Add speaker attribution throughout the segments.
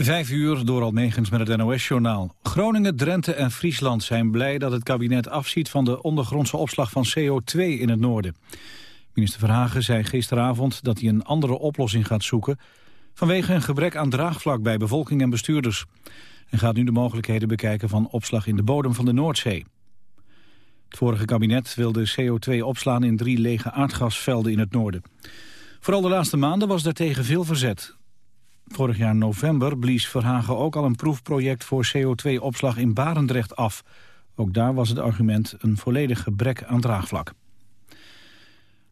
Speaker 1: Vijf uur door Almegens met het NOS-journaal. Groningen, Drenthe en Friesland zijn blij dat het kabinet afziet van de ondergrondse opslag van CO2 in het noorden. Minister Verhagen zei gisteravond dat hij een andere oplossing gaat zoeken... vanwege een gebrek aan draagvlak bij bevolking en bestuurders. En gaat nu de mogelijkheden bekijken van opslag in de bodem van de Noordzee. Het vorige kabinet wilde CO2 opslaan in drie lege aardgasvelden in het noorden. Vooral de laatste maanden was daartegen veel verzet. Vorig jaar november blies Verhagen ook al een proefproject voor CO2-opslag in Barendrecht af. Ook daar was het argument een volledig gebrek aan draagvlak.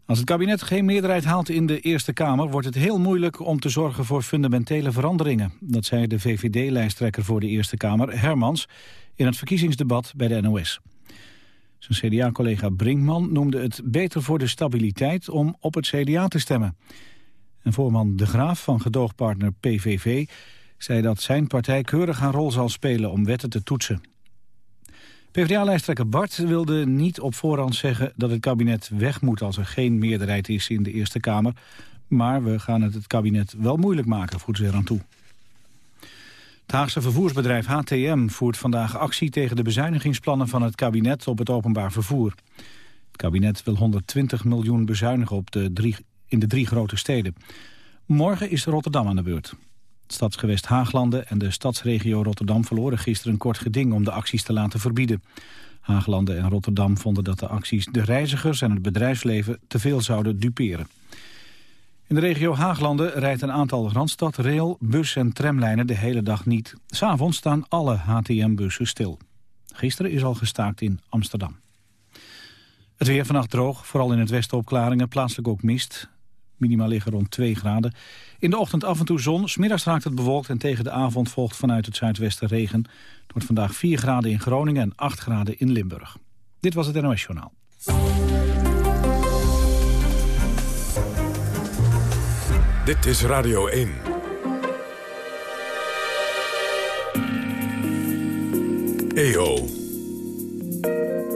Speaker 1: Als het kabinet geen meerderheid haalt in de Eerste Kamer... wordt het heel moeilijk om te zorgen voor fundamentele veranderingen. Dat zei de VVD-lijsttrekker voor de Eerste Kamer, Hermans... in het verkiezingsdebat bij de NOS. Zijn CDA-collega Brinkman noemde het beter voor de stabiliteit... om op het CDA te stemmen. En voorman De Graaf van gedoogpartner PVV zei dat zijn partij keurig een rol zal spelen om wetten te toetsen. PvdA-lijsttrekker Bart wilde niet op voorhand zeggen dat het kabinet weg moet als er geen meerderheid is in de Eerste Kamer. Maar we gaan het het kabinet wel moeilijk maken, voert ze eraan toe. Het Haagse vervoersbedrijf HTM voert vandaag actie tegen de bezuinigingsplannen van het kabinet op het openbaar vervoer. Het kabinet wil 120 miljoen bezuinigen op de drie in de drie grote steden. Morgen is Rotterdam aan de beurt. Het stadsgewest Haaglanden en de stadsregio Rotterdam verloren gisteren een kort geding om de acties te laten verbieden. Haaglanden en Rotterdam vonden dat de acties de reizigers en het bedrijfsleven te veel zouden duperen. In de regio Haaglanden rijdt een aantal Randstad, rail, bus- en tramlijnen de hele dag niet. S'avonds staan alle HTM-bussen stil. Gisteren is al gestaakt in Amsterdam. Het weer vannacht droog, vooral in het westen opklaringen, plaatselijk ook mist. Minima liggen rond 2 graden. In de ochtend af en toe zon, smiddags raakt het bewolkt... en tegen de avond volgt vanuit het zuidwesten regen. Het wordt vandaag 4 graden in Groningen en 8 graden in Limburg. Dit was het NOS Journaal.
Speaker 2: Dit is Radio 1. EO.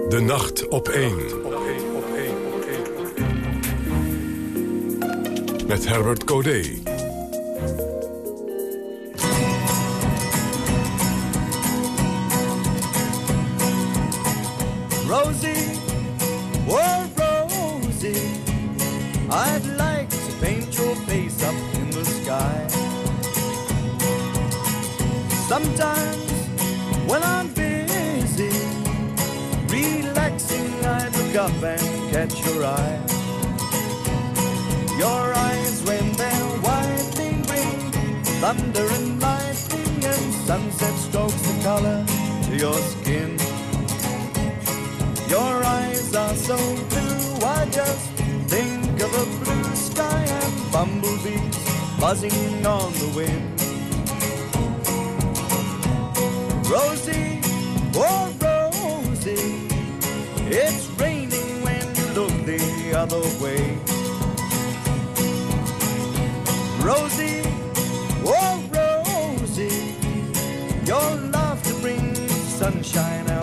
Speaker 2: De nacht op 1. Met Herbert Codé.
Speaker 3: Rosie, oh Rosie, I'd like to paint your face up in the sky. Sometimes when I'm busy, relaxing, I look up and catch your eye. Your eyes when they're widening bring thunder and lightning and sunset strokes the color to your skin. Your eyes are so blue, I just think of a blue sky and bumblebees buzzing on the wind. Rosie, oh Rosie, it's raining when you look the other way. Rosie, oh Rosie, your love to bring sunshine out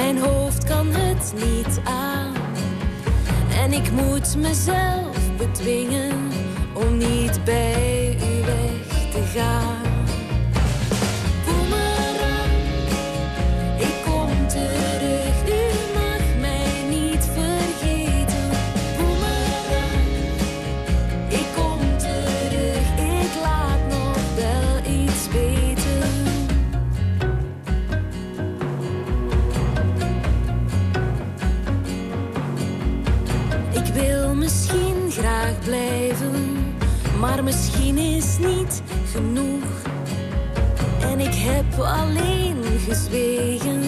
Speaker 4: Mijn hoofd kan het niet aan. En ik moet mezelf bedwingen om niet bij u weg te gaan. genoeg. En ik heb alleen gezwegen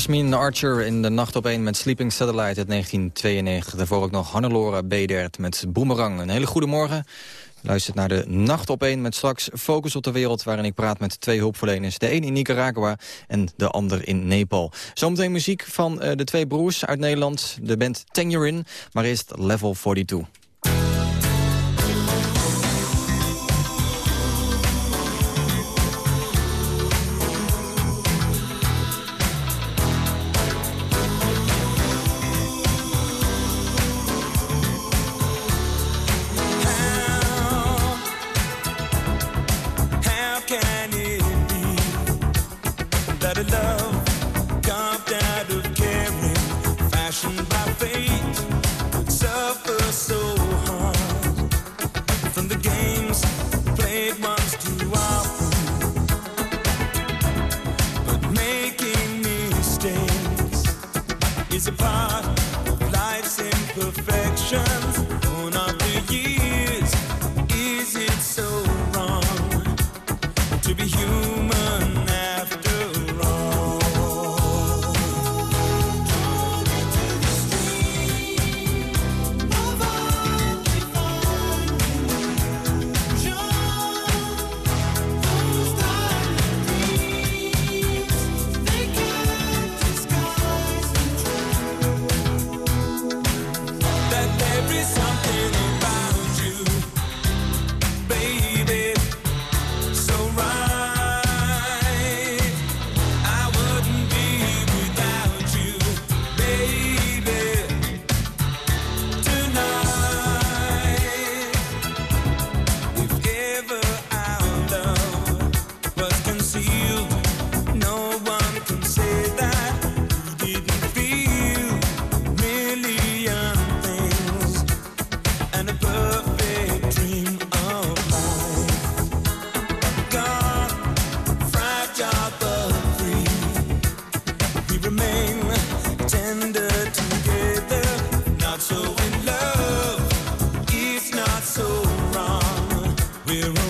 Speaker 5: Tasmin Archer in de nacht op 1 met Sleeping Satellite uit 1992. Daarvoor ook nog Hannelore Bedert met Boomerang. Een hele goede morgen. Luistert naar de Nacht op 1 met straks Focus op de Wereld... waarin ik praat met twee hulpverleners. De een in Nicaragua en de ander in Nepal. Zometeen muziek van uh, de twee broers uit Nederland. De band Tangerine, maar eerst Level 42.
Speaker 6: We're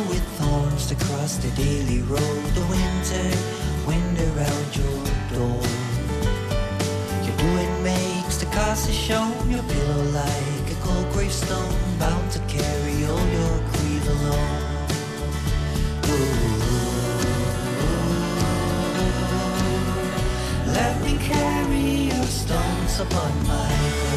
Speaker 6: with thorns to cross the daily road. The winter, wind around your door. Your doing makes the castle show your pillow like a cold gravestone, bound to carry all your grief alone. Ooh, let me carry your stones upon my
Speaker 7: head.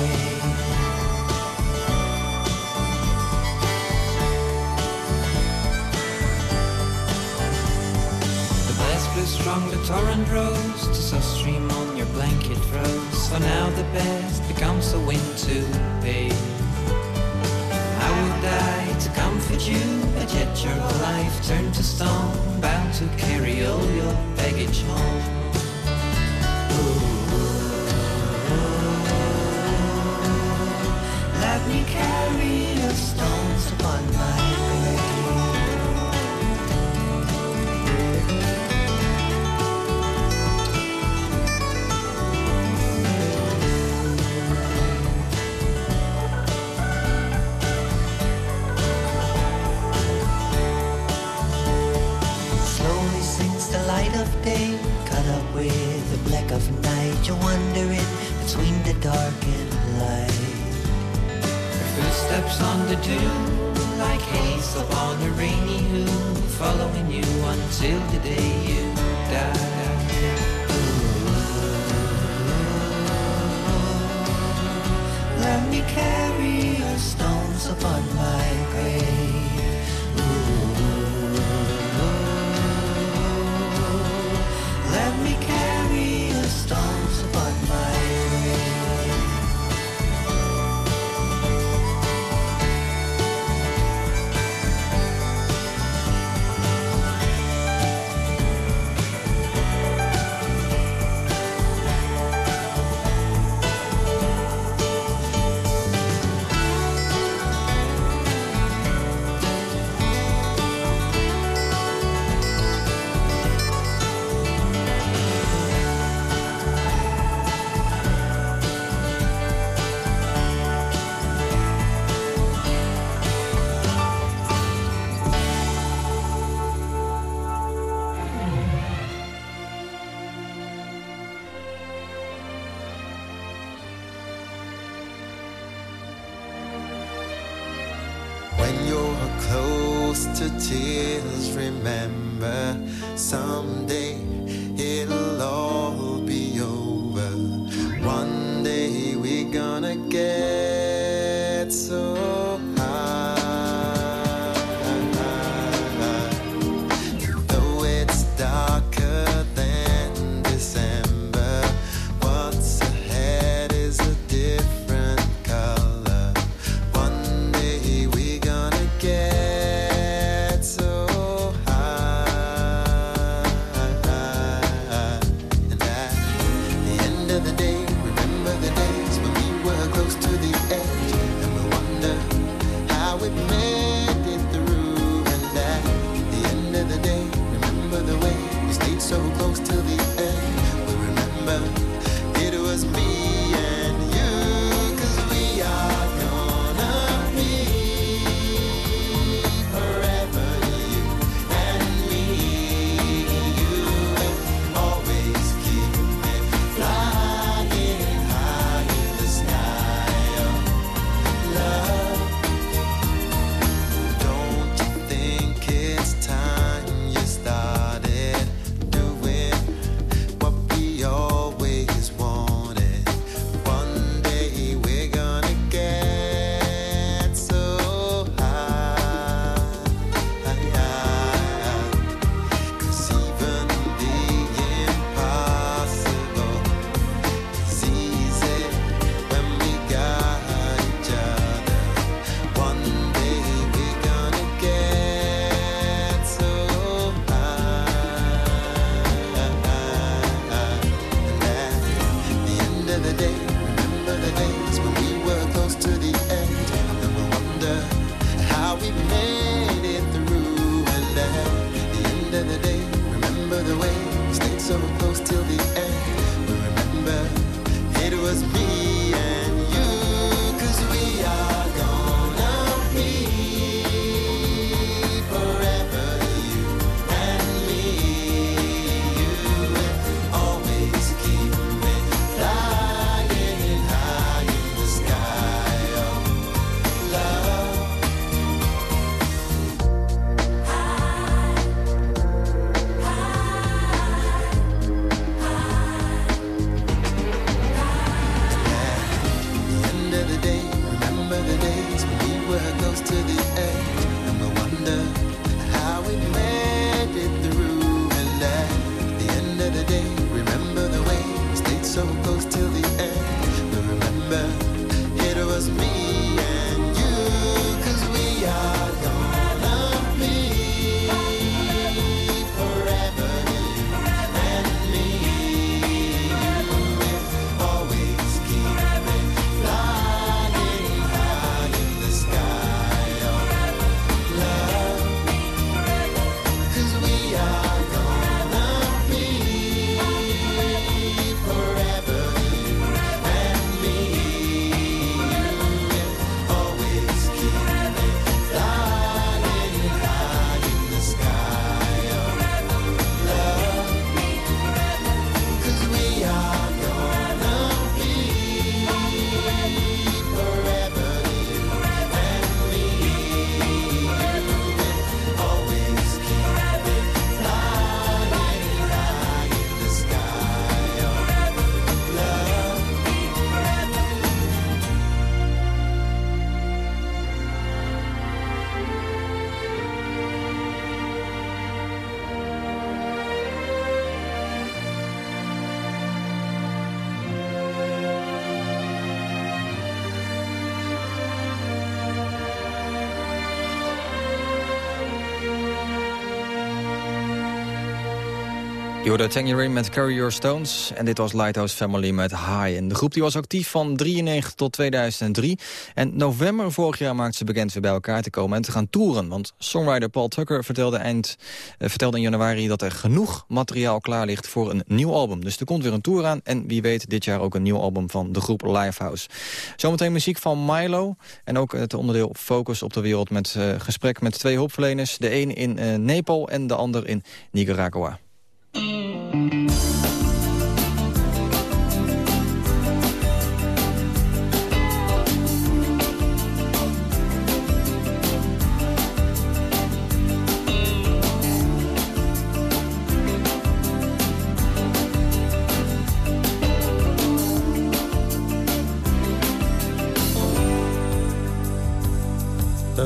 Speaker 7: strong the torrent rose to soft stream on your blanket rose. For now the best becomes a wind to be. I would die to comfort you, but yet your whole life turned to stone, bound to carry all your baggage home. Let me carry a stone. light. Her footsteps on the dew, like haze upon a rainy hill, following you until the day
Speaker 8: you die.
Speaker 9: Jorde Tangerine met Carry Your Stones. En dit was Lighthouse Family met High. En de groep die was actief van 93 tot 2003. En november vorig jaar maakte ze bekend weer bij elkaar te komen en te gaan toeren. Want songwriter Paul Tucker vertelde, eind, eh, vertelde in januari dat er genoeg materiaal klaar ligt voor een nieuw album. Dus er komt weer een tour aan. En wie weet dit jaar ook een nieuw album van de groep Lifehouse. Zometeen muziek van Milo. En ook het onderdeel Focus op de Wereld met uh, gesprek met twee hulpverleners. De een in uh, Nepal en de ander in Nicaragua.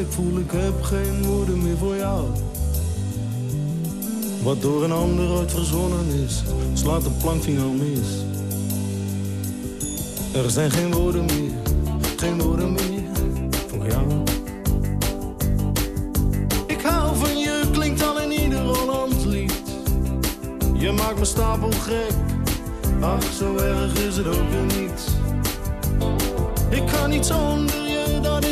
Speaker 10: ik voel, ik heb geen woorden meer voor jou. Wat door een ander ooit verzonnen is, slaat de plankvinger mis. Er zijn geen woorden meer, geen woorden meer voor jou. Ik hou van je, klinkt al in ieder Holland lied. Je maakt me stapel gek, ach zo erg is het ook weer niet. Ik kan niet zonder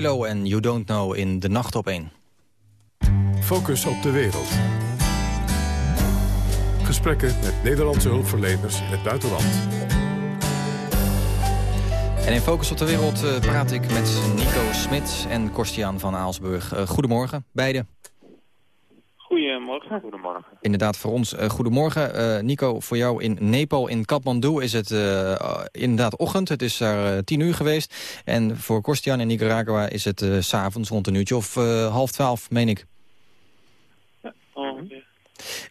Speaker 9: Milo en You Don't Know in De Nacht op 1.
Speaker 2: Focus op de wereld. Gesprekken met Nederlandse hulpverleners in het buitenland.
Speaker 9: En in Focus op de Wereld eh, praat ik met Nico Smit en Korstiaan van Aalsburg. Eh, goedemorgen, beiden.
Speaker 11: Goedemorgen. Goedemorgen.
Speaker 9: Inderdaad, voor ons eh, goedemorgen. Eh, Nico, voor jou in Nepal, in Kathmandu, is het eh, uh, inderdaad ochtend. Het is daar uh, tien uur geweest. En voor Korstiaan in Nicaragua is het uh, s'avonds rond een uurtje of half twaalf, meen ik.
Speaker 11: Ja.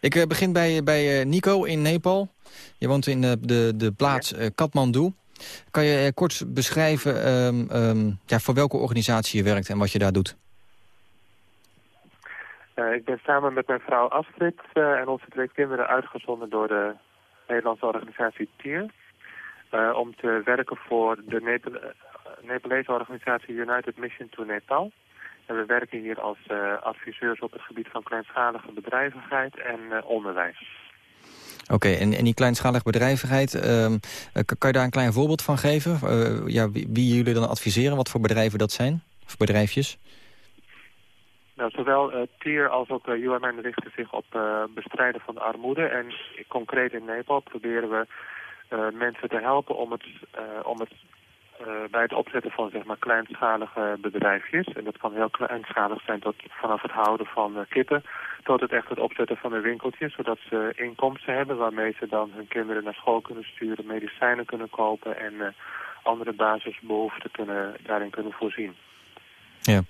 Speaker 9: Ik begin bij, bij Nico in Nepal. Je woont in de, de, de plaats Kathmandu. Kan je kort beschrijven um, um, ja, voor welke organisatie je werkt en wat je daar doet?
Speaker 11: Uh, ik ben samen met mijn vrouw Astrid uh, en onze twee kinderen uitgezonden door de Nederlandse organisatie TIER. Uh, om te werken voor de Nepal Nepalese organisatie United Mission to Nepal. En we werken hier als adviseurs op het gebied van kleinschalige bedrijvigheid en onderwijs.
Speaker 9: Oké, en, en die kleinschalige bedrijvigheid, uh, kan je daar een klein voorbeeld van geven? Ja, wie, wie, jullie dan adviseren, wat voor bedrijven dat zijn? Of bedrijfjes?
Speaker 11: Nou, zowel uh, TIER als ook UMN richten zich op uh, bestrijden van de armoede. En concreet in Nepal proberen we mensen te helpen om het, om het bij het opzetten van zeg maar, kleinschalige bedrijfjes. En dat kan heel kleinschalig zijn tot vanaf het houden van kippen tot het echt het opzetten van een winkeltje. Zodat ze inkomsten hebben waarmee ze dan hun kinderen naar school kunnen sturen, medicijnen kunnen kopen en andere basisbehoeften kunnen, daarin kunnen voorzien.
Speaker 9: Ja,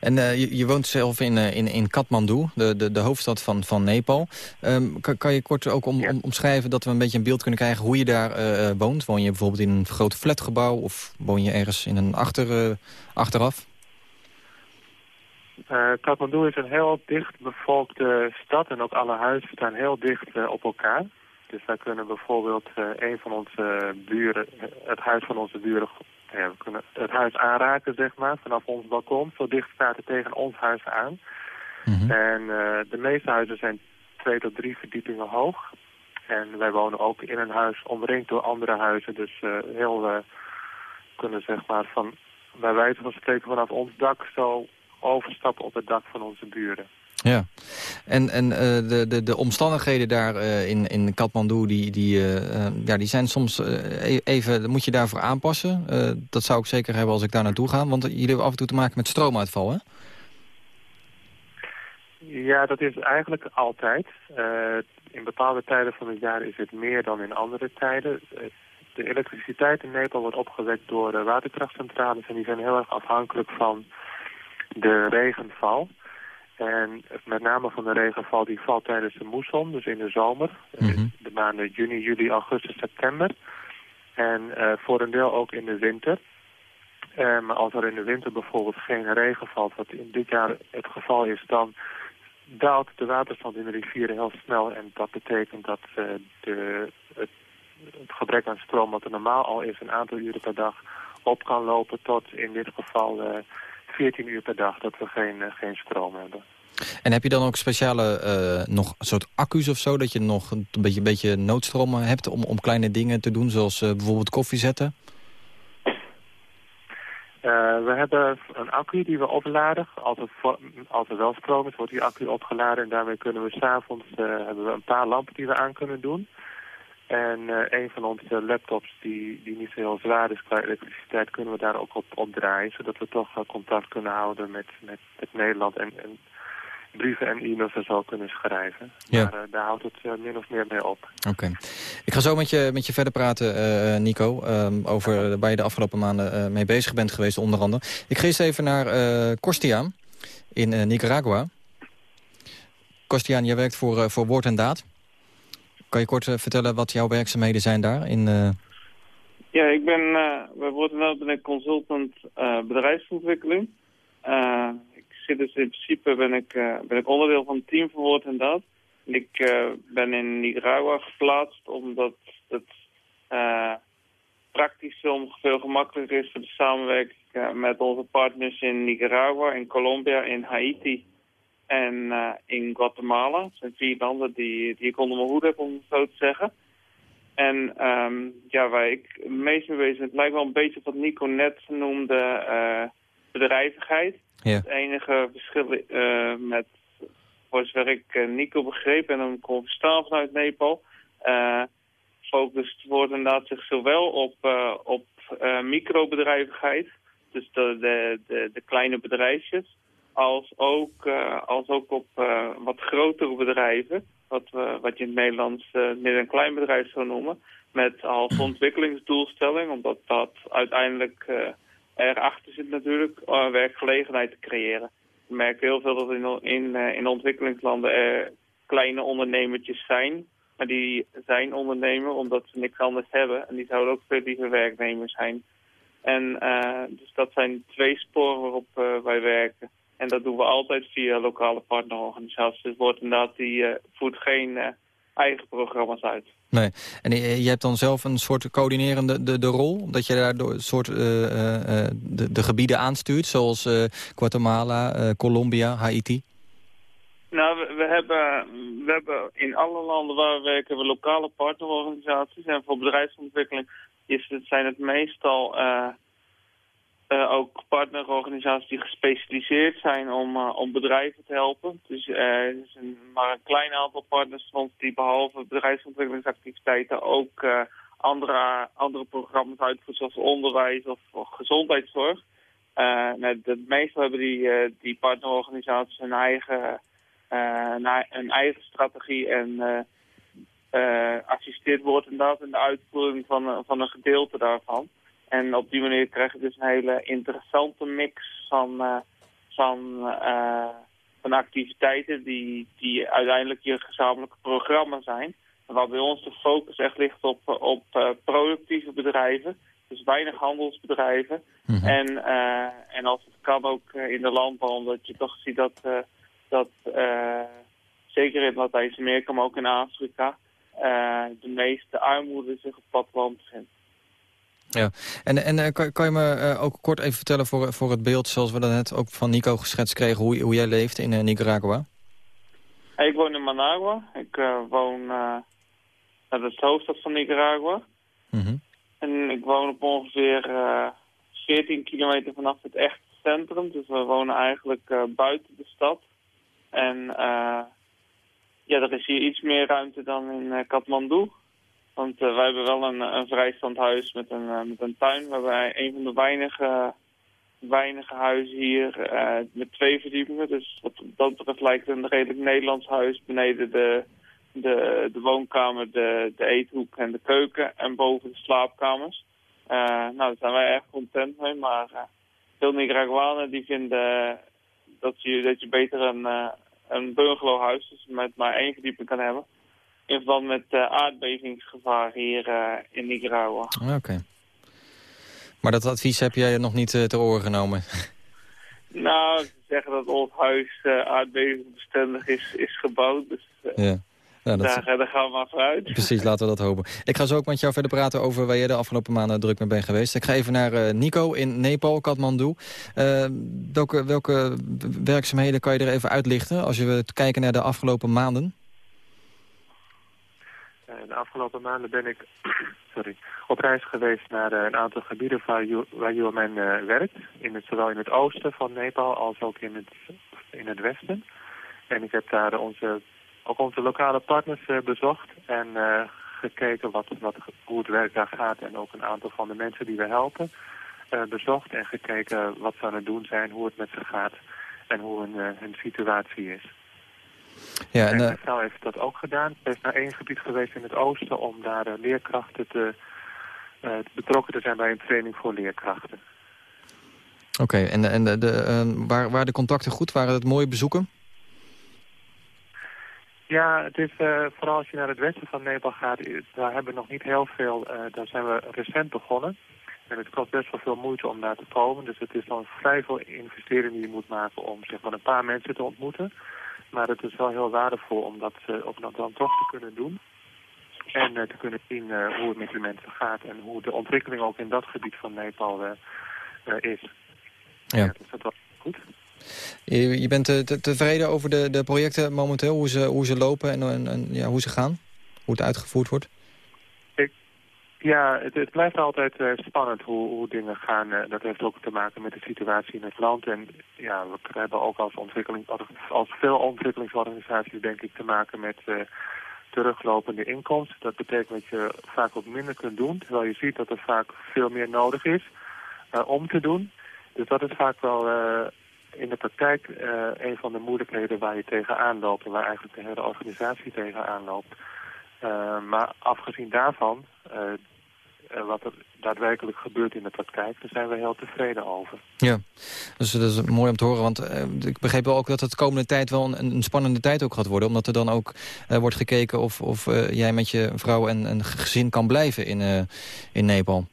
Speaker 9: en uh, je, je, woont zelf in, uh, in, in Kathmandu, de, de, de hoofdstad van, van Nepal. Um, kan, kan je kort ook om, ja. om, omschrijven dat we een beetje een beeld kunnen krijgen hoe je daar uh, woont? Woon je bijvoorbeeld in een groot flatgebouw of woon je ergens in een achter, achteraf?
Speaker 11: Kathmandu is een heel dicht bevolkte stad en ook alle huizen staan heel dicht op elkaar. Dus wij kunnen bijvoorbeeld een van onze buren, het huis van onze buren ja, we kunnen het huis aanraken, zeg maar, vanaf ons balkon. Zo dicht staat het tegen ons huis aan. Mm -hmm. En uh, de meeste huizen zijn twee tot drie verdiepingen hoog. En wij wonen ook in een huis omringd door andere huizen. Dus uh, heel, uh, kunnen zeg maar, van, bij wijze van spreken vanaf ons dak zo overstappen op het dak van onze buren.
Speaker 9: Ja, en, en eh, de, de, de omstandigheden daar eh, in, in Kathmandu, die, die, eh, ja, die zijn soms e- even, moet je daarvoor aanpassen. Dat zou ik zeker hebben als ik daar naartoe ga, want jullie hebben af en toe te maken met stroomuitval, hè?
Speaker 11: Ja, dat is eigenlijk altijd. In bepaalde tijden van het jaar is het meer dan in andere tijden. De elektriciteit in Nepal wordt opgewekt door waterkrachtcentrales en die zijn heel erg afhankelijk van de regenval. En met name van de regenval die valt tijdens de moesson, dus in de zomer.
Speaker 9: Mhm.
Speaker 11: De maanden juni, juli, augustus, september. En eh, voor een deel ook in de winter. Eh, maar als er in de winter bijvoorbeeld geen regen valt, wat in dit jaar het geval is, dan daalt de waterstand in de rivieren heel snel. En dat betekent dat eh, de, het, het gebrek aan stroom, wat er normaal al is, een aantal uren per dag, op kan lopen tot in dit geval 14 uur per dag dat we geen, eh, geen stroom hebben.
Speaker 9: En heb je dan ook speciale eh, nog soort accu's of zo, dat je nog een beetje, beetje noodstroom hebt om, om kleine dingen te doen, zoals eh, bijvoorbeeld koffie zetten?
Speaker 11: Eh, we hebben een accu die we opladen. Als er, als er wel stroom is, wordt die accu opgeladen. En daarmee kunnen we s'avonds hebben we een paar lampen die we aan kunnen doen. En eh, een van onze laptops die, die niet zo heel zwaar is qua elektriciteit, kunnen we daar ook op, op draaien. Zodat we toch contact kunnen houden met, met, met Nederland en, en brieven en e-mails en zo kunnen schrijven.
Speaker 9: Ja.
Speaker 11: Maar eh, daar houdt het eh, min of meer mee op.
Speaker 9: Oké. Ik ga zo met je, met je verder praten, eh, Nico, ehm, over waar je de afgelopen maanden eh, mee bezig bent geweest, onder andere. Ik ga eens even naar eh Kostiaan in eh, Nicaragua. Kostiaan, jij werkt voor, eh, voor Woord en Daad. Kan je kort eh, vertellen wat jouw werkzaamheden zijn daar? In, eh,
Speaker 12: Ja, ik ben bij Woord ben ik consultant bedrijfsontwikkeling. Ik zit dus in principe ben ik, ben ik onderdeel van het team van Woord en Daad. Ik ben in Nicaragua geplaatst omdat het praktisch veel, gemakkelijker is voor de samenwerking met onze partners in Nicaragua, in Colombia, in Haiti en uh, in Guatemala. Het zijn vier landen die, die ik onder mijn hoed heb, om het zo te zeggen. En um, ja, waar ik het meest mee bezig ben, het lijkt wel een beetje wat Nico net noemde, uh, bedrijvigheid.
Speaker 9: Ja.
Speaker 12: Het enige verschil uh, met, voor zover ik Nico begreep en hem kon verstaan vanuit Nepal, focust wordt inderdaad zich zowel op, op microbedrijvigheid, dus de, de, de, de kleine bedrijfjes, als ook, uh, als ook op uh, wat grotere bedrijven, wat, we, wat je in het Nederlands uh, midden- en kleinbedrijf zou noemen, met als ontwikkelingsdoelstelling, omdat dat uiteindelijk erachter zit natuurlijk, werkgelegenheid te creëren. We merken heel veel dat in, in, in ontwikkelingslanden er kleine ondernemertjes zijn, maar die zijn ondernemer omdat ze niks anders hebben en die zouden ook veel liever werknemers zijn. En dus dat zijn twee sporen waarop wij werken. En dat doen we altijd via lokale partnerorganisaties. Dus wordt inderdaad, die uh, voert geen uh, eigen programma's uit.
Speaker 9: Nee, en je hebt dan zelf een soort coördinerende de, de rol? Dat je daar door een soort uh, uh, de, de gebieden aanstuurt, zoals uh, Guatemala, Colombia, Haiti?
Speaker 12: Nou, we, we, hebben, we hebben in alle landen waar we werken we lokale partnerorganisaties. En voor bedrijfsontwikkeling is het, zijn het meestal uh, uh, ook partnerorganisaties die gespecialiseerd zijn om, uh, om bedrijven te helpen. Dus er is een, maar een klein aantal partners die behalve bedrijfsontwikkelingsactiviteiten ook uh, andere, andere programma's uitvoeren zoals onderwijs of, gezondheidszorg. Uh, nou, de, meestal hebben die, uh, die partnerorganisaties hun eigen, uh, een eigen strategie en uh, uh, assisteert wordt inderdaad in de uitvoering van, van een gedeelte daarvan. En op die manier krijg je dus een hele interessante mix van, uh, van, uh, van activiteiten die, die uiteindelijk je gezamenlijke programma zijn. Waar bij ons de focus echt ligt op, op uh, productieve bedrijven. Dus weinig handelsbedrijven. Mm -hmm. en, uh, en als het kan ook in de landbouw, omdat je toch ziet dat, uh, dat uh, zeker in Latijns-Amerika, maar ook in Afrika, de meeste armoede zich op platteland bevindt.
Speaker 9: Ja, en, en kan, kan je me uh, ook kort even vertellen voor, voor het beeld... zoals we dat net ook van Nico geschetst kregen... hoe, hoe jij leeft in uh, Nicaragua?
Speaker 12: Ik woon in Managua. Ik uh, woon... dat is de hoofdstad van Nicaragua.
Speaker 9: Mm -hmm.
Speaker 12: En ik woon op ongeveer 14 kilometer vanaf het echte centrum. Dus we wonen eigenlijk buiten de stad. En eh, ja, er is hier iets meer ruimte dan in eh, Kathmandu. Want eh, wij hebben wel een, een vrijstandhuis met een, eh, met een tuin. Hebben een van de weinige, weinige huizen hier eh, met twee verdiepingen. Dus wat dat betreft lijkt het een redelijk Nederlands huis. Beneden de, de, de woonkamer, de, de eethoek en de keuken. En boven de slaapkamers. Eh, nou, daar zijn wij erg content mee. Maar eh, veel Nicaraguanen die vinden dat je, dat beter een, eh, een bungalowhuis, dus met maar één verdieping kan hebben. In verband met eh, aardbevingsgevaar hier eh, in Nicaragua.
Speaker 9: Ah, Oké. Maar dat advies heb jij nog niet eh, ter oren genomen?
Speaker 12: Nou, ze zeggen dat ons huis uh, aardbevingsbestendig is, is gebouwd. Dus
Speaker 9: ja. Dat
Speaker 12: daar, daar gaan we maar vooruit.
Speaker 9: Precies, laten we dat hopen. Ik ga zo ook met jou verder praten over waar jij de afgelopen maanden druk mee bent geweest. Ik ga even naar Nico in Nepal, Kathmandu. Eh, welke, welke werkzaamheden kan je er even uitlichten als je kijken naar de afgelopen maanden?
Speaker 11: Eh, de afgelopen maanden ben ik sorry, op reis geweest naar eh, een aantal gebieden waar, waar eh, werkt. In het, zowel in het oosten van Nepal als ook in het, in het westen. En ik heb daar onze, ook onze lokale partners bezocht en gekeken wat, wat, hoe het werk daar gaat. En ook een aantal van de mensen die we helpen bezocht en gekeken wat ze aan het doen zijn, hoe het met ze gaat en hoe hun, hun situatie is.
Speaker 9: Ja,
Speaker 11: en
Speaker 9: en, eh,
Speaker 11: mijn vrouw heeft dat ook gedaan. Ze is naar één gebied geweest in het oosten om daar eh, leerkrachten te, eh, betrokken te zijn bij een training voor leerkrachten.
Speaker 9: Oké, en, en de, de, waar, waar de contacten goed? Waren het mooie bezoeken?
Speaker 11: Ja, het is vooral als je naar het westen van Nepal gaat, daar hebben we nog niet heel veel, daar zijn we recent begonnen. En het kost best wel veel moeite om daar te komen. Dus het is dan vrij veel investering die je moet maken om zeg maar een paar mensen te ontmoeten. Maar het is wel heel waardevol om dat, eh, om dat dan toch te kunnen doen. En eh, te kunnen zien eh, hoe het met die mensen gaat en hoe de ontwikkeling ook in dat gebied van Nepal is.
Speaker 9: Ja.
Speaker 11: dus dat was goed.
Speaker 9: Je, je bent te- tevreden over de, de projecten momenteel, hoe ze, hoe ze lopen en, en, en, ja, hoe ze gaan? Hoe het uitgevoerd wordt?
Speaker 11: Ja, het, blijft altijd eh, spannend hoe, hoe dingen gaan. Eh, dat heeft ook te maken met de situatie in het land. En ja, we hebben ook als, ontwikkeling, als veel ontwikkelingsorganisaties denk ik te maken met eh, teruglopende inkomsten. Dat betekent dat je vaak ook minder kunt doen, terwijl je ziet dat er vaak veel meer nodig is om te doen. Dus dat is vaak wel in de praktijk een van de moeilijkheden waar je tegenaan loopt en waar eigenlijk de hele organisatie tegenaan loopt. Maar afgezien daarvan, eh, wat er daadwerkelijk gebeurt in de praktijk, daar zijn we heel tevreden over.
Speaker 9: Ja, dus dat is mooi om te horen. Want eh, ik begreep wel ook dat het de komende tijd wel een, een spannende tijd ook gaat worden. Omdat er dan ook eh, wordt gekeken of, of eh, jij met je vrouw en, en gezin kan blijven in, eh, in Nepal.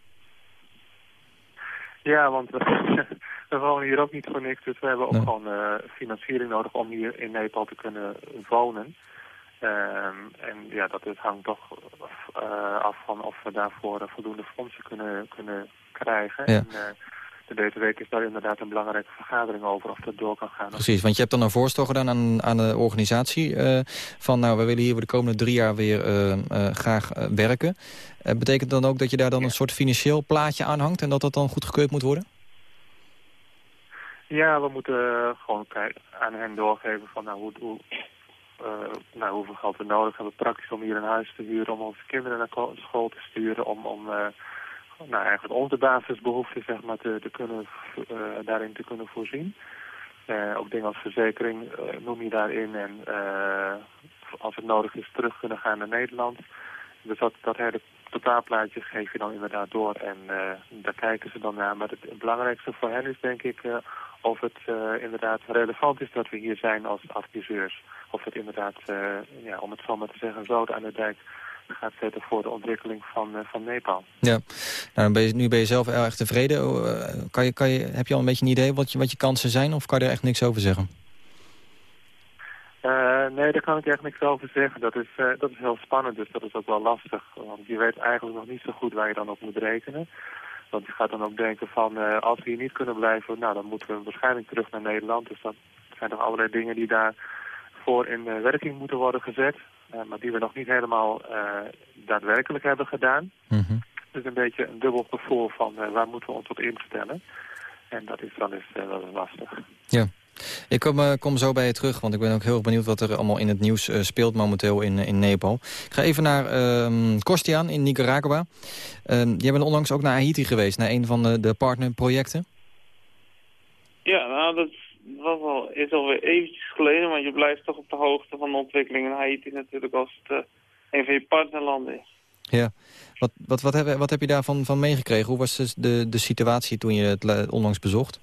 Speaker 11: Ja, want we, we wonen hier ook niet voor niks, dus we hebben ook
Speaker 9: Nee.
Speaker 11: gewoon eh, financiering nodig om hier in Nepal te kunnen wonen. Ehm, en ja, dat is, hangt toch eh, af van of we daarvoor eh, voldoende fondsen kunnen, kunnen krijgen.
Speaker 9: Ja.
Speaker 11: En, eh, de deze week is daar inderdaad een belangrijke vergadering over of dat door kan gaan.
Speaker 9: Precies, want je hebt dan een voorstel gedaan aan, aan de organisatie... van nou, we willen hier voor de komende drie jaar weer graag werken. Betekent dan ook dat je daar dan een soort financieel plaatje aan hangt... en dat dat dan goedgekeurd moet worden?
Speaker 11: Ja, we moeten gewoon kijken, aan hen doorgeven van nou, hoe, hoe, nou, hoeveel geld we nodig hebben. Praktisch om hier een huis te huren, om onze kinderen naar school te sturen, om, om eh, nou, eigenlijk onze basisbehoeften zeg maar, te, te kunnen, eh, daarin te kunnen voorzien. Eh, ook dingen als verzekering eh, noem je daarin en eh, als het nodig is terug kunnen gaan naar Nederland. Dus dat, dat hele totaalplaatje geef je dan inderdaad door en eh, daar kijken ze dan naar. Maar het, belangrijkste voor hen is denk ik eh, of het eh, inderdaad relevant is dat we hier zijn als adviseurs. Of het inderdaad, ja, om het zo maar te zeggen, zout aan de dijk gaat zetten voor de ontwikkeling van, van Nepal.
Speaker 9: Ja, nou, ben je, nu ben je zelf erg tevreden. Eh, kan je, kan je, heb je al een beetje een idee wat je, wat je kansen zijn... of kan je er echt niks over zeggen?
Speaker 11: Eh, nee, daar kan ik echt niks over zeggen. Dat is, eh, dat is heel spannend, dus dat is ook wel lastig. Want je weet eigenlijk nog niet zo goed waar je dan op moet rekenen. Want je gaat dan ook denken van, eh, als we hier niet kunnen blijven, nou dan moeten we waarschijnlijk terug naar Nederland. Dus dat zijn toch allerlei dingen die daarvoor in eh, werking moeten worden gezet. eh, maar die we nog niet helemaal eh, daadwerkelijk hebben gedaan. Dus een beetje een dubbel gevoel van eh, waar moeten we ons op instellen. En dat is dan eens eh, wel eens lastig.
Speaker 9: Ja. Ik kom, uh, kom zo bij je terug, want ik ben ook heel erg benieuwd... wat er allemaal in het nieuws uh, speelt momenteel in, in Nepal. Ik ga even naar Kostian in Nicaragua. jij bent onlangs ook naar Haiti geweest, naar een van de, de partnerprojecten.
Speaker 12: Ja, nou, dat was al, is alweer eventjes geleden... want je blijft toch op de hoogte van de ontwikkeling in Haiti natuurlijk... als het een van je partnerlanden is.
Speaker 9: Ja, wat, wat, wat, heb, wat heb je daarvan van meegekregen? Hoe was dus de, de situatie toen je het onlangs bezocht?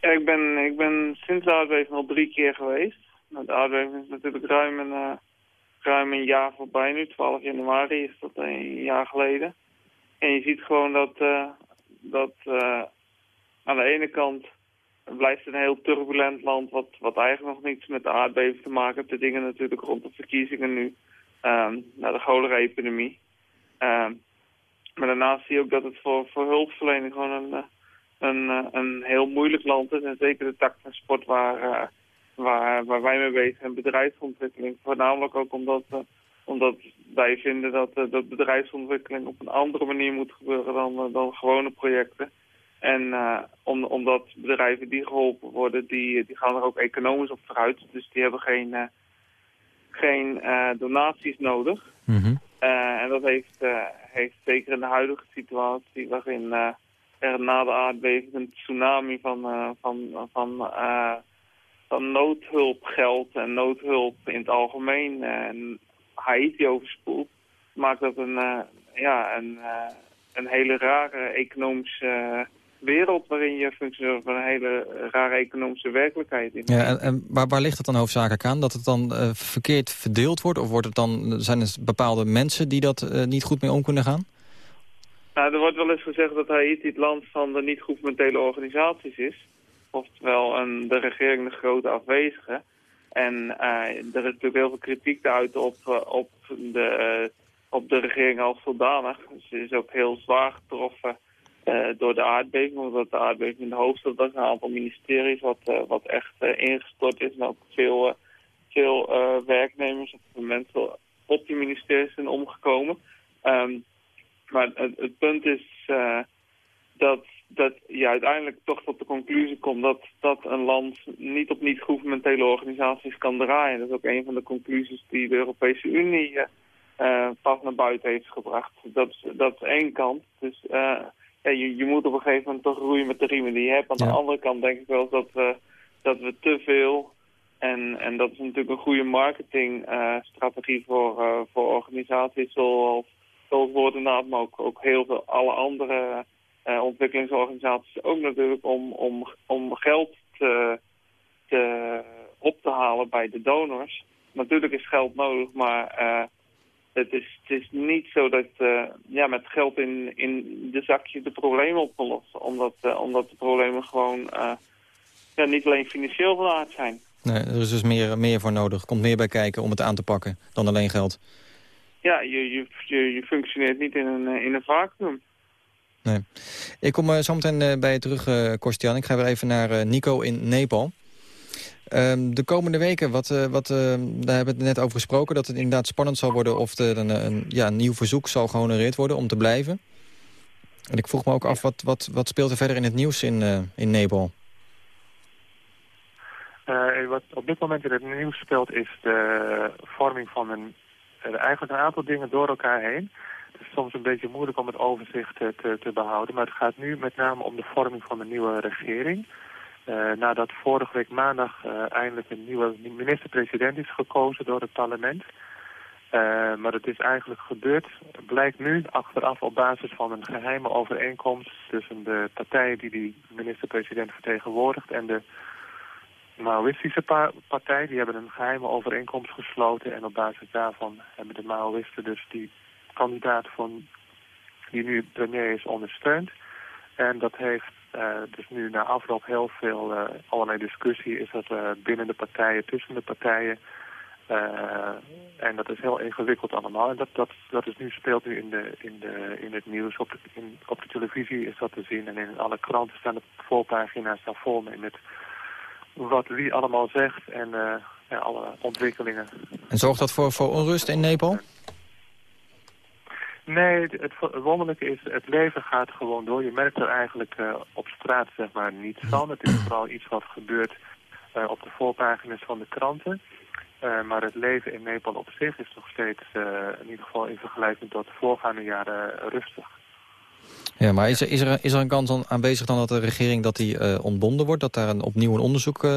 Speaker 12: Ja, ik ben, ik ben sinds de aardbeving al drie keer geweest. Nou, de aardbeving is natuurlijk ruim een, uh, ruim een jaar voorbij nu. 12 januari is dat een jaar geleden. En je ziet gewoon dat, uh, dat aan de ene kant blijft een heel turbulent land... Wat, wat eigenlijk nog niets met de aardbeving te maken heeft. De dingen natuurlijk rond de verkiezingen nu. Um, naar de cholera-epidemie. Um, maar daarnaast zie je ook dat het voor, voor hulpverlening gewoon een een, eh, een heel moeilijk land is. En zeker de tak van sport waar, uh, waar, waar wij mee bezig zijn, bedrijfsontwikkeling. Voornamelijk ook omdat, uh, omdat wij vinden dat, dat bedrijfsontwikkeling op een andere manier moet gebeuren dan, dan gewone projecten. En om, omdat bedrijven die geholpen worden, die, die gaan er ook economisch op vooruit. Dus die hebben geen, geen donaties nodig.
Speaker 9: Mm
Speaker 12: en dat heeft, heeft zeker in de huidige situatie waarin er na de aardbeving een tsunami van, uh, van, van, uh, van noodhulpgeld en noodhulp in het algemeen en Haiti overspoelt, maakt dat een, ja, een, een hele rare economische wereld waarin je functioneert van een hele rare economische werkelijkheid. In.
Speaker 9: Ja, en, en waar, waar ligt het dan hoofdzakelijk aan? Dat het dan verkeerd verdeeld wordt? Of wordt het dan, zijn er bepaalde mensen die dat niet goed mee om kunnen gaan?
Speaker 12: Nou, er wordt wel eens gezegd dat Haiti het land van de niet-governementele organisaties is. Oftewel een, de regering de grote afwezige. En uh, er is natuurlijk heel veel kritiek uiten op, uh, op, de, uh, op de regering als zodanig. Ze is ook heel zwaar getroffen door de aardbeving. Omdat de aardbeving in de hoofdstad was een aantal ministeries wat, wat echt ingestort is. En ook veel, veel werknemers of mensen op die ministeries zijn omgekomen. Um, maar het, het punt is uh, dat, dat je uiteindelijk toch tot de conclusie komt dat, dat een land niet op niet-governementele organisaties kan draaien. Dat is ook een van de conclusies die de Europese Unie uh, pas naar buiten heeft gebracht. Dat, dat is één kant. Dus uh, ja, je, je moet op een gegeven moment toch roeien met de riemen die je hebt. Aan ja. de andere kant denk ik wel dat we, dat we te veel... En, en dat is natuurlijk een goede marketingstrategie voor, voor organisaties zoals zoals Woordenaad, maar ook, ook heel veel alle andere uh, ontwikkelingsorganisaties ook natuurlijk om, om, om geld te, op te halen bij de donors. Natuurlijk is geld nodig, maar uh, het, is, het is niet zo dat uh, ja, met geld in, in de zakje de problemen op te lossen. Omdat, omdat de problemen gewoon ja, niet alleen financieel van aard zijn.
Speaker 9: Nee, er is dus meer, meer voor nodig. Komt meer bij kijken om het aan te pakken dan alleen geld
Speaker 12: ja, je, je, je, je functioneert niet in een, eh, in een vacuüm.
Speaker 9: Nee. Ik kom uh, zo meteen uh, bij je terug, uh, Korstian. Ik ga weer even naar Nico in Nepal. Um, de komende weken, wat, wat, daar hebben we het net over gesproken... dat het inderdaad spannend zal worden of er een, een, ja, een nieuw verzoek zal gehonoreerd worden om te blijven. En ik vroeg me ook af, wat, wat, wat speelt er verder in het nieuws in, in Nepal?
Speaker 11: wat op dit moment in het nieuws speelt is de vorming van een er eigenlijk een aantal dingen door elkaar heen. Het is soms een beetje moeilijk om het overzicht te, te behouden. Maar het gaat nu met name om de vorming van een nieuwe regering. Uh, nadat vorige week maandag uh, eindelijk een nieuwe minister-president is gekozen door het parlement. Maar het is eigenlijk gebeurd, blijkt nu achteraf op basis van een geheime overeenkomst tussen de partijen die die minister-president vertegenwoordigt en de Maoïstische partij. Die hebben een geheime overeenkomst gesloten. En op basis daarvan hebben de Maoïsten dus die kandidaat van die nu premier is ondersteund. En dat heeft uh, dus nu na afloop heel veel uh, allerlei discussie is dat uh, binnen de partijen, tussen de partijen. en dat is heel ingewikkeld allemaal. En dat, dat, dat is nu, speelt nu in, de, in, de, in het nieuws. Op de, in, op de televisie is dat te zien. En in alle kranten staan de voorpagina's daar vol mee met wat wie allemaal zegt en ja, alle ontwikkelingen.
Speaker 9: En zorgt dat voor, voor onrust in Nepal?
Speaker 11: Nee, het, het, wonderlijke is, het leven gaat gewoon door. Je merkt er eigenlijk uh, op straat zeg maar niets van. Het is vooral iets wat gebeurt eh, op de voorpagina's van de kranten. Eh, maar het leven in Nepal op zich is nog steeds, eh, in ieder geval in vergelijking tot de voorgaande jaren, eh, rustig.
Speaker 9: Ja, maar is er, is, er, is er een kans dan aanwezig dan dat de regering dat die, eh, ontbonden wordt? Dat daar een, opnieuw een onderzoek eh,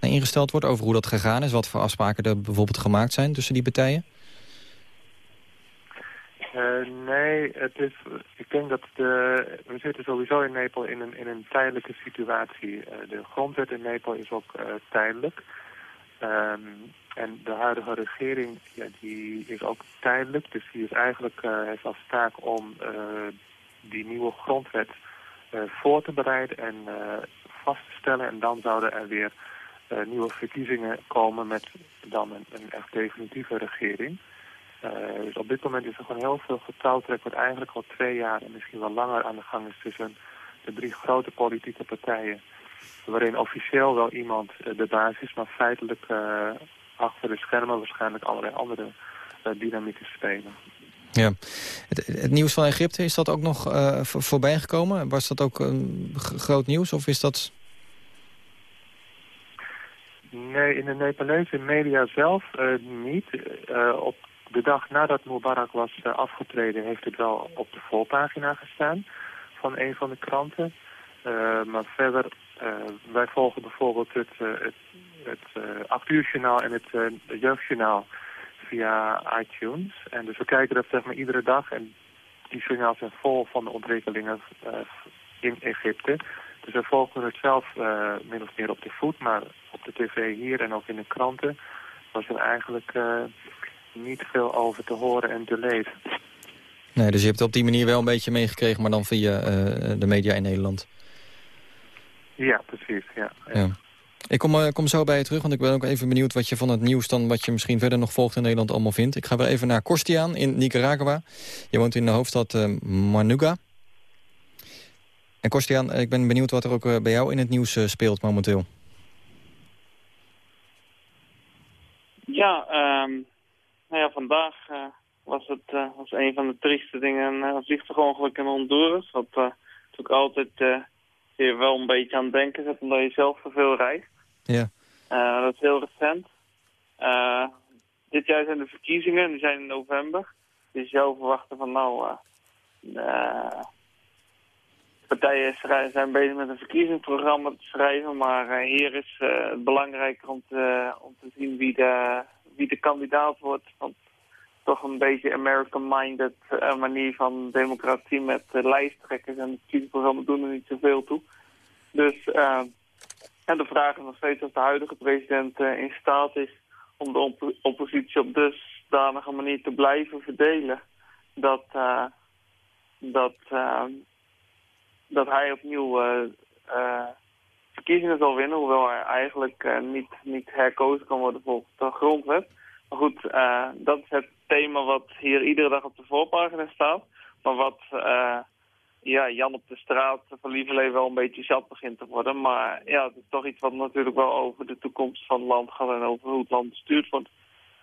Speaker 9: naar ingesteld wordt over hoe dat gegaan is? Wat voor afspraken er bijvoorbeeld gemaakt zijn tussen die partijen?
Speaker 11: Eh, nee, het is, ik denk dat we zitten sowieso in Nepal in een, in een tijdelijke situatie. De grondwet in Nepal is ook tijdelijk. Ehm, en de huidige regering ja, die is ook tijdelijk. Dus die is eigenlijk eh, heeft als taak om eh, die nieuwe grondwet eh, voor te bereiden en eh, vast te stellen. En dan zouden er weer eh, nieuwe verkiezingen komen met dan een, echt definitieve regering. Dus op dit moment is er gewoon heel veel getouwtrek wat eigenlijk al twee jaar en misschien wel langer aan de gang is tussen de drie grote politieke partijen. Waarin officieel wel iemand de baas is, maar feitelijk achter de schermen waarschijnlijk allerlei andere dynamieken spelen.
Speaker 9: Ja. Het, nieuws van Egypte, is dat ook nog voor, voorbij gekomen? Was dat ook een groot nieuws of is dat...
Speaker 11: Nee, in de Nepalese media zelf niet. op de dag nadat Mubarak was uh, afgetreden heeft het wel op de voorpagina gestaan van een van de kranten. Uh, maar verder, uh, wij volgen bijvoorbeeld het, het, het 8 uur journaal en het jeugdjournaal via iTunes. En dus we kijken dat zeg maar iedere dag en die journaals zijn vol van de ontwikkelingen in Egypte. Dus we volgen het zelf min of meer op de voet, maar op de tv hier en ook in de kranten was er eigenlijk niet veel over te horen en te lezen.
Speaker 9: Nee, dus je hebt het op die manier wel een beetje meegekregen, maar dan via uh, de media in Nederland.
Speaker 11: Ja, precies, ja. ja.
Speaker 9: ja. Ik kom, uh, kom zo bij je terug, want ik ben ook even benieuwd wat je van het nieuws dan, wat je misschien verder nog volgt in Nederland allemaal vindt. Ik ga weer even naar Kostiaan in Nicaragua. Je woont in de hoofdstad uh, Manuga. En Kostiaan, ik ben benieuwd wat er ook bij jou in het nieuws speelt momenteel.
Speaker 12: Ja, um nou ja, vandaag was het was een van de trieste dingen een uh, vliegtuigongeluk in Honduras. Wat natuurlijk altijd je wel een beetje aan het denken zet, omdat je zelf zoveel reist.
Speaker 9: Ja.
Speaker 12: dat is heel recent. dit jaar zijn de verkiezingen, die zijn in november. Dus je zou verwachten van nou, de partijen zijn bezig met een verkiezingsprogramma te schrijven. Maar hier is het belangrijker om te, om te zien wie de wie de kandidaat wordt. Want toch een beetje American-minded uh, manier van democratie met uh, lijsttrekkers en het doen er niet zoveel toe. Dus uh, en de vraag is nog steeds of de huidige president in staat is om de op oppositie op dusdanige manier te blijven verdelen. Dat, dat, dat hij opnieuw verkiezingen zal winnen, hoewel hij eigenlijk niet, niet herkozen kan worden volgens de grondwet. Maar goed, dat is het thema wat hier iedere dag op de voorpagina staat. Maar wat uh, ja, Jan op de straat van Lieverlee wel een beetje zat begint te worden. Maar ja, het is toch iets wat natuurlijk wel over de toekomst van het land gaat en over hoe het land bestuurd wordt.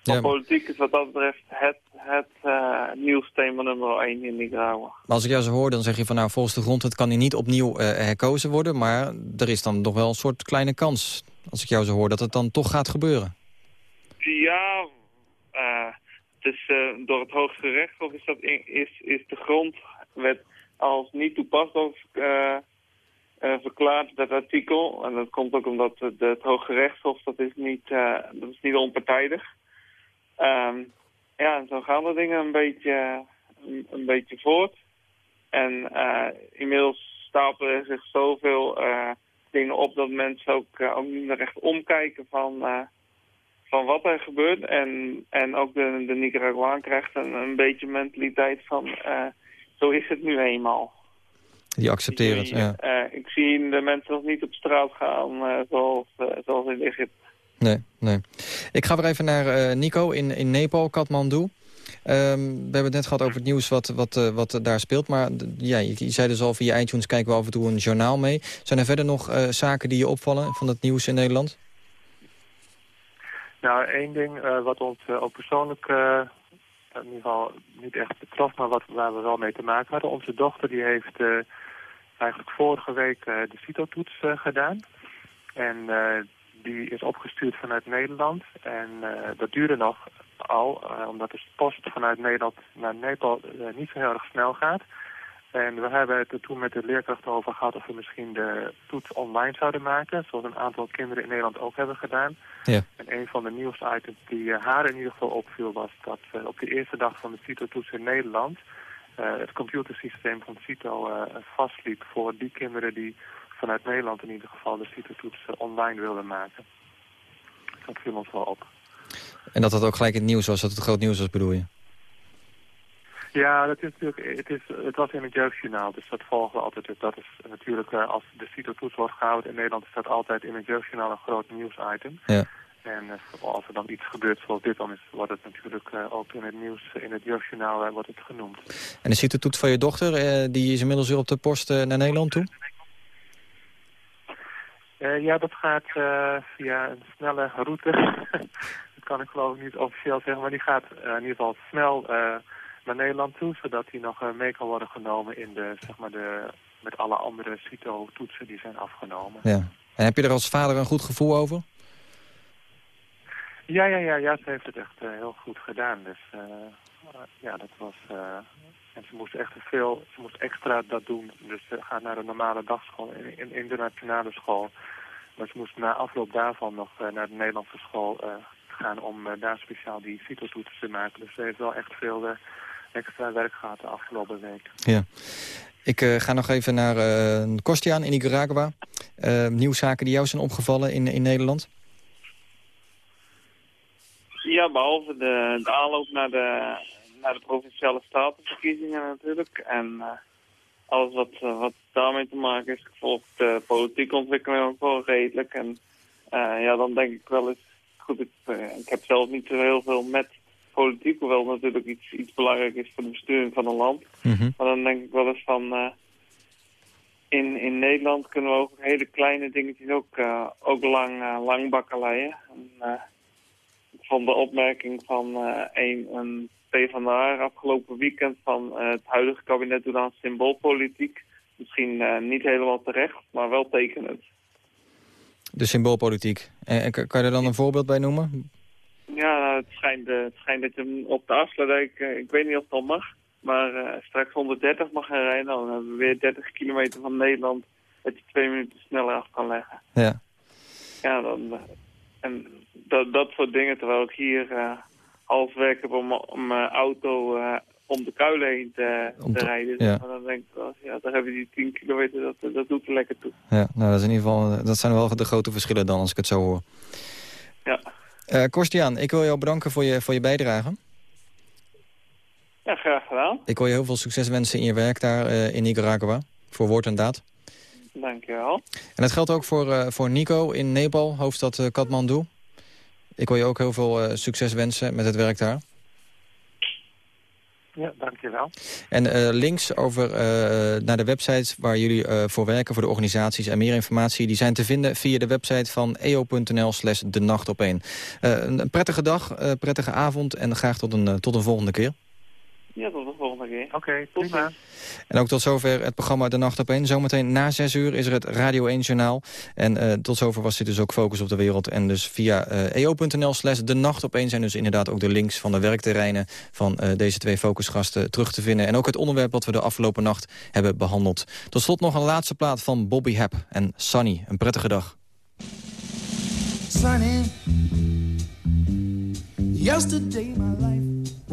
Speaker 12: Ja, politiek is wat dat betreft het, het uh, nieuwsthema nummer 1 in Nicaragua.
Speaker 9: Maar als ik jou zo hoor, dan zeg je van nou volgens de grondwet kan hij niet opnieuw uh, herkozen worden. Maar er is dan nog wel een soort kleine kans, als ik jou zo hoor, dat het dan toch gaat gebeuren.
Speaker 12: Ja, is, door het Hoogste Rechtshof is, dat in, is, is de grondwet als niet toepasbaar verklaard, dat artikel. En dat komt ook omdat het, Hoge Rechtshof, dat is niet, dat is niet onpartijdig. Um, ja, zo gaan de dingen een beetje, een, beetje voort. En inmiddels stapelen er zich zoveel dingen op dat mensen ook, ook niet meer echt omkijken van, van wat er gebeurt. En, en ook de, de Nicaraguaan krijgt een, een beetje mentaliteit van zo is het nu eenmaal.
Speaker 9: Die accepteren het, ja.
Speaker 12: ik zie de mensen nog niet op straat gaan zoals, zoals in Egypte.
Speaker 9: Nee, nee. Ik ga weer even naar Nico in, in Nepal, Kathmandu. Um, we hebben het net gehad over het nieuws wat, wat, wat daar speelt. Maar ja, je, je, zei dus al, via iTunes kijken we af en toe een journaal mee. Zijn er verder nog zaken die je opvallen van het nieuws in Nederland?
Speaker 11: Nou, één ding wat ons ook persoonlijk in ieder geval niet echt betrof... maar wat, waar we wel mee te maken hadden. Onze dochter die heeft eigenlijk vorige week de CITO-toets gedaan. En die is opgestuurd vanuit Nederland. En eh, dat duurde nog al, eh, omdat de post vanuit Nederland naar Nepal eh, niet zo heel erg snel gaat. En we hebben het er toen met de leerkrachten over gehad of we misschien de toets online zouden maken. Zoals een aantal kinderen in Nederland ook hebben gedaan.
Speaker 9: Ja.
Speaker 11: En een van de nieuwsitems die eh, haar in ieder geval opviel was dat eh, op de eerste dag van de CITO-toets in Nederland eh, het computersysteem van CITO vastliep voor die kinderen die vanuit Nederland in ieder geval de CITO-toets online wilden maken. Dat viel ons wel op.
Speaker 9: En dat dat ook gelijk in het nieuws was, dat het groot nieuws was, bedoel je?
Speaker 11: Ja, dat is natuurlijk, het, is, het was in het jeugdjournaal, dus dat volgen we altijd. Dus Dat is natuurlijk, eh, als de CITO-toets wordt gehouden in Nederland, is dat altijd in het jeugdjournaal een groot nieuwsitem.
Speaker 9: Ja.
Speaker 11: En eh, als er dan iets gebeurt zoals dit, dan is, wordt het natuurlijk eh, ook in het nieuws, in het jeugdjournaal eh, wordt het genoemd.
Speaker 9: En de CITO-toets van je dochter, eh, die is inmiddels weer op de post eh, naar Nederland toe?
Speaker 11: Eh, ja, dat gaat eh, via een snelle route. dat kan ik geloof ik niet officieel zeggen, maar die gaat eh, in ieder geval snel eh, naar Nederland toe, zodat die nog eh, mee kan worden genomen in de, zeg maar de, met alle andere CITO-toetsen die zijn afgenomen.
Speaker 9: Ja. En heb je er als vader een goed gevoel over?
Speaker 11: Ja, ja, ja, ja, ze heeft het echt eh, heel goed gedaan. Dus eh, ja, dat was... eh, en ze moest echt veel, ze moest extra dat doen. Dus ze gaat naar een normale dagschool, een, een internationale school. Maar ze moest na afloop daarvan nog naar de Nederlandse school gaan om daar speciaal die CITO-toetsen te maken. Dus ze heeft wel echt veel eh, extra werk gehad de afgelopen week.
Speaker 9: Ja. Ik eh, ga nog even naar uh, Kostiaan in Nicaragua. Uh, nieuwszaken die jou zijn opgevallen in, in Nederland?
Speaker 12: Ja, behalve de, de aanloop naar de, naar de provinciale statenverkiezingen natuurlijk. En eh, alles wat, eh, wat daarmee te maken is, volgt de politieke ontwikkeling ook wel redelijk. En eh, ja, dan denk ik wel eens, goed, ik, eh, ik heb zelf niet zo heel veel met politiek, hoewel het natuurlijk iets, iets belangrijk is voor de besturing van een land. Maar dan denk ik wel eens van, eh, in, in Nederland kunnen we over hele kleine dingetjes ook, eh, ook lang, eh, lang bakkeleien. En, ik vond de opmerking van een, een PvdA afgelopen weekend van het huidige kabinet doet aan symboolpolitiek. Misschien niet helemaal terecht, maar wel tekenend.
Speaker 9: De symboolpolitiek. En kan je er dan een voorbeeld bij noemen?
Speaker 12: Ja, het schijnt, eh, het schijnt dat je hem op de afsluitdijk, eh, ik weet niet of het al mag, maar eh, straks 130 mag gaan rijden. Dan hebben we weer 30 kilometer van Nederland dat je twee minuten sneller af kan leggen.
Speaker 9: Ja.
Speaker 12: Ja, dan, en dat, dat soort dingen, terwijl ik hier half werk heb om, om mijn auto om de kuilen heen te, te
Speaker 9: te-
Speaker 12: rijden.
Speaker 9: ja.
Speaker 12: Maar dan denk ik, wel, ja, daar hebben die 10 kilometer, dat, dat doet er lekker toe.
Speaker 9: Ja, nou, dat, is in ieder geval, dat zijn wel de grote verschillen dan, als ik het zo hoor.
Speaker 12: Ja,
Speaker 9: Eh Korstiaan, ik wil jou bedanken voor je, voor je bijdrage.
Speaker 12: ja graag gedaan.
Speaker 9: Ik wil je heel veel succes wensen in je werk daar eh, in Nicaragua. Voor woord en daad.
Speaker 12: Dankjewel.
Speaker 9: En dat geldt ook voor, eh, voor Nico in Nepal, hoofdstad Kathmandu. Ik wil je ook heel veel succes wensen met het werk daar.
Speaker 11: Ja, dankjewel.
Speaker 9: En eh, links over eh, naar de websites waar jullie eh, voor werken, voor de organisaties en meer informatie, die zijn te vinden via de website van eo.nl slash de nacht op een, prettige dag, prettige avond en graag tot een, tot een volgende keer.
Speaker 12: Ja, tot de volgende keer.
Speaker 11: Oké, prima.
Speaker 9: En ook tot zover het programma De Nacht op 1. Zometeen na 6 uur is er het Radio 1 Journaal. En eh, tot zover was dit dus ook Focus op de Wereld. En dus via eh, eo.nl slash De Nacht op 1 zijn dus inderdaad ook de links van de werkterreinen... van eh, deze twee focusgasten terug te vinden. En ook het onderwerp wat we de afgelopen nacht hebben behandeld. Tot slot nog een laatste plaat van Bobby Hap en Sunny. Een prettige dag.
Speaker 13: Sunny, yesterday my life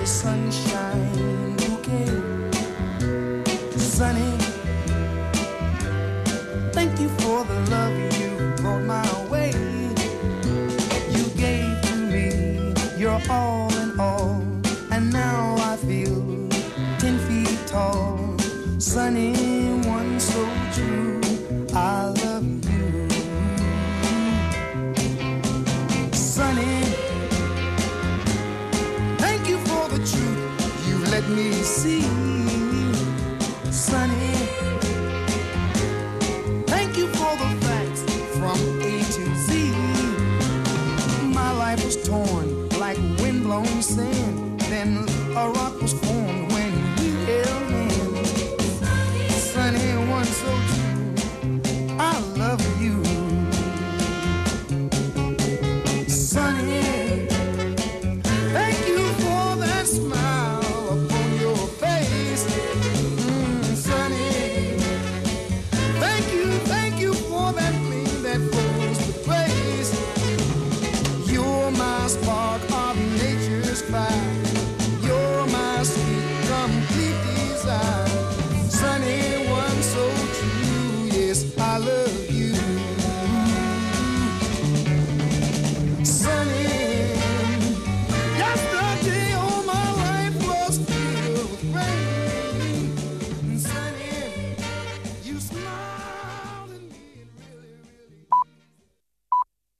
Speaker 13: the sunshine bouquet. Sunny, thank you for the love My